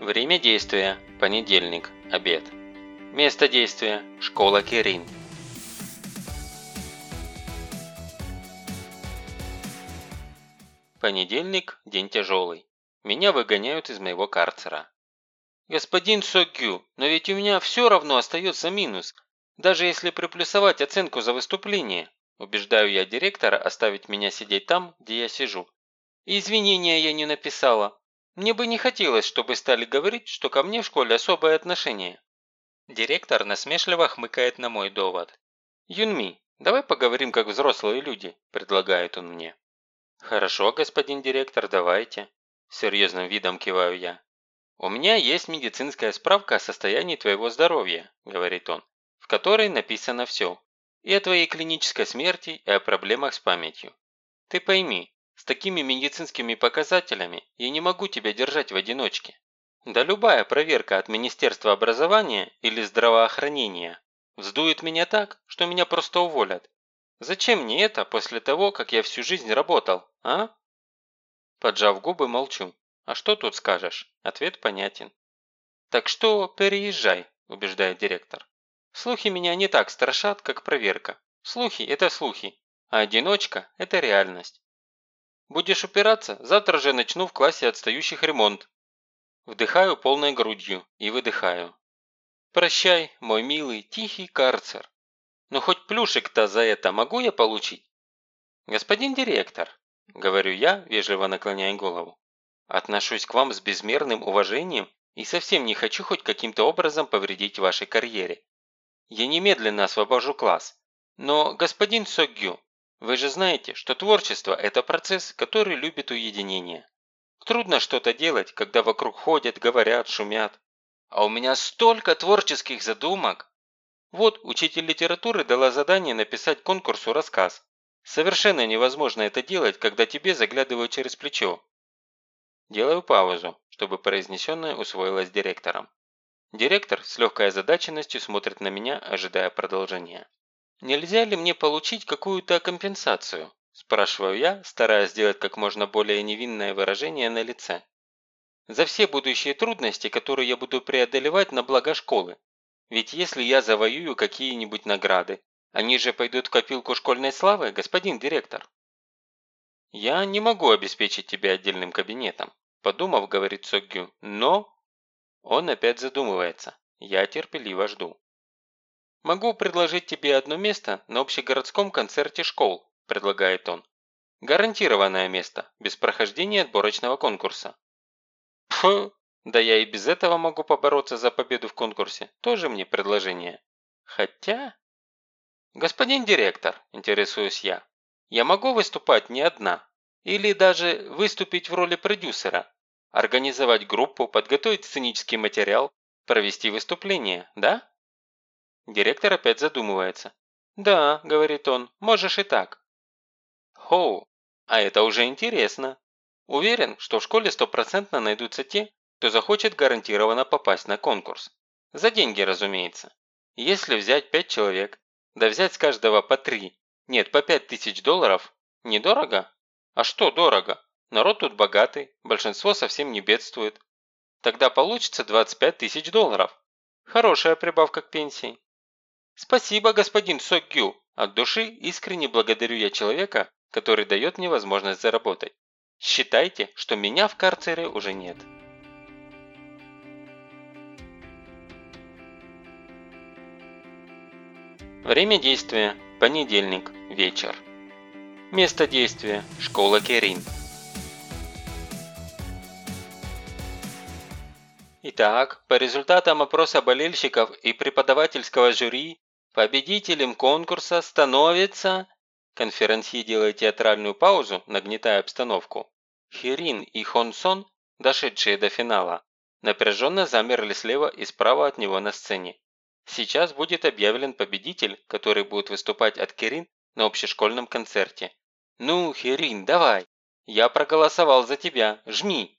Время действия – понедельник, обед. Место действия – школа Керин. Понедельник – день тяжелый. Меня выгоняют из моего карцера. «Господин Согю, но ведь у меня все равно остается минус, даже если приплюсовать оценку за выступление», убеждаю я директора оставить меня сидеть там, где я сижу. И извинения я не написала. Мне бы не хотелось, чтобы стали говорить, что ко мне в школе особое отношение. Директор насмешливо хмыкает на мой довод. «Юнми, давай поговорим как взрослые люди», – предлагает он мне. «Хорошо, господин директор, давайте», – серьезным видом киваю я. «У меня есть медицинская справка о состоянии твоего здоровья», – говорит он, – «в которой написано все. И о твоей клинической смерти, и о проблемах с памятью. Ты пойми, с такими медицинскими показателями я не могу тебя держать в одиночке. Да любая проверка от Министерства образования или здравоохранения вздует меня так, что меня просто уволят. Зачем мне это после того, как я всю жизнь работал, а? Поджав губы, молчу. А что тут скажешь? Ответ понятен. Так что переезжай, убеждает директор. Слухи меня не так страшат, как проверка. Слухи – это слухи, а одиночка – это реальность. Будешь упираться, завтра же начну в классе отстающих ремонт. Вдыхаю полной грудью и выдыхаю. Прощай, мой милый, тихий карцер. Но хоть плюшек-то за это могу я получить? Господин директор, говорю я, вежливо наклоняя голову, отношусь к вам с безмерным уважением и совсем не хочу хоть каким-то образом повредить вашей карьере. Я немедленно освобожу класс. Но, господин Согю, вы же знаете, что творчество – это процесс, который любит уединение. Трудно что-то делать, когда вокруг ходят, говорят, шумят. А у меня столько творческих задумок. Вот учитель литературы дала задание написать конкурсу рассказ. Совершенно невозможно это делать, когда тебе заглядывают через плечо. Делаю паузу, чтобы произнесенное усвоилось директором. Директор с легкой озадаченностью смотрит на меня, ожидая продолжения. «Нельзя ли мне получить какую-то компенсацию?» – спрашиваю я, стараясь сделать как можно более невинное выражение на лице. «За все будущие трудности, которые я буду преодолевать на благо школы. Ведь если я завоюю какие-нибудь награды, они же пойдут в копилку школьной славы, господин директор». «Я не могу обеспечить тебя отдельным кабинетом», – подумав, говорит Согю, – «но...» Он опять задумывается. Я терпеливо жду. «Могу предложить тебе одно место на общегородском концерте школ», – предлагает он. «Гарантированное место, без прохождения отборочного конкурса». Пф, да я и без этого могу побороться за победу в конкурсе. Тоже мне предложение. Хотя... Господин директор, интересуюсь я, я могу выступать не одна? Или даже выступить в роли продюсера? Организовать группу, подготовить сценический материал, провести выступление, да? Директор опять задумывается. «Да», – говорит он, – «можешь и так». «Хоу, а это уже интересно. Уверен, что в школе стопроцентно найдутся те, кто захочет гарантированно попасть на конкурс. За деньги, разумеется. Если взять пять человек, да взять с каждого по три, нет, по пять тысяч долларов, недорого? А что дорого? Народ тут богатый, большинство совсем не бедствует. Тогда получится 25 тысяч долларов. Хорошая прибавка к пенсии. «Спасибо, господин Сокгю. От души искренне благодарю я человека, который дает мне возможность заработать. Считайте, что меня в карцере уже нет». Время действия – понедельник, вечер. Место действия – школа Керин. Итак, по результатам опроса болельщиков и преподавательского жюри Победителем конкурса становится... Конферансье делает театральную паузу, нагнетая обстановку. Хирин и Хонсон, дошедшие до финала, напряженно замерли слева и справа от него на сцене. Сейчас будет объявлен победитель, который будет выступать от Кирин на общешкольном концерте. «Ну, Хирин, давай! Я проголосовал за тебя, жми!»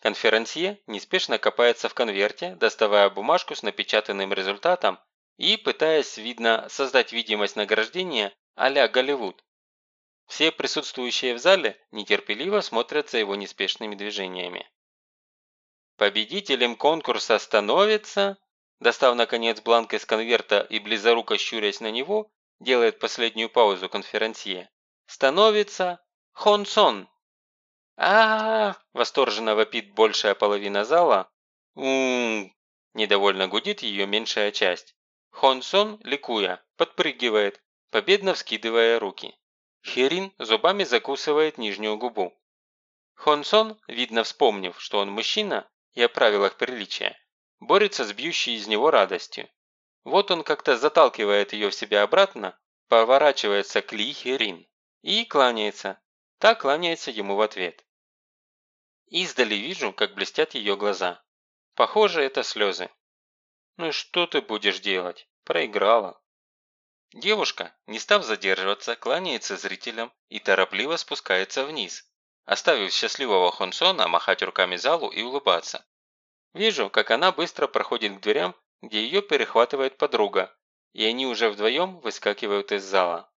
Конферансье неспешно копается в конверте, доставая бумажку с напечатанным результатом и пытаясь, видно, создать видимость награждения а-ля Голливуд. Все присутствующие в зале нетерпеливо смотрят за его неспешными движениями. Победителем конкурса становится, достав наконец бланк из конверта и близоруко щурясь на него, делает последнюю паузу конферансье, становится Хонсон. а, -а, -а восторженно вопит большая половина зала. -у недовольно гудит ее меньшая часть. Хонсон, ликуя, подпрыгивает, победно вскидывая руки. Херин зубами закусывает нижнюю губу. Хонсон, видно вспомнив, что он мужчина и о правилах приличия, борется с бьющей из него радостью. Вот он как-то заталкивает ее в себя обратно, поворачивается к Ли Херин и кланяется. Та кланяется ему в ответ. Издали вижу, как блестят ее глаза. Похоже, это слезы. Ну и что ты будешь делать? Проиграла. Девушка, не став задерживаться, кланяется зрителям и торопливо спускается вниз, оставив счастливого Хонсона махать руками залу и улыбаться. Вижу, как она быстро проходит к дверям, где ее перехватывает подруга, и они уже вдвоем выскакивают из зала.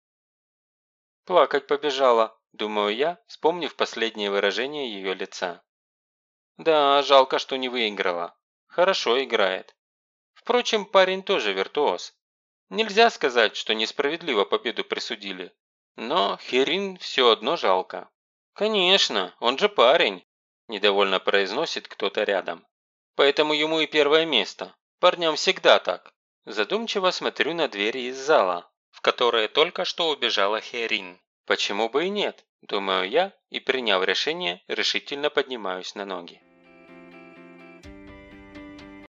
«Плакать побежала», – думаю я, вспомнив последнее выражение ее лица. «Да, жалко, что не выиграла. Хорошо играет. Впрочем, парень тоже виртуоз. Нельзя сказать, что несправедливо победу присудили. Но Херин все одно жалко. «Конечно, он же парень», – недовольно произносит кто-то рядом. «Поэтому ему и первое место. Парням всегда так». Задумчиво смотрю на двери из зала, в которые только что убежала Херин. Почему бы и нет, думаю я, и приняв решение, решительно поднимаюсь на ноги.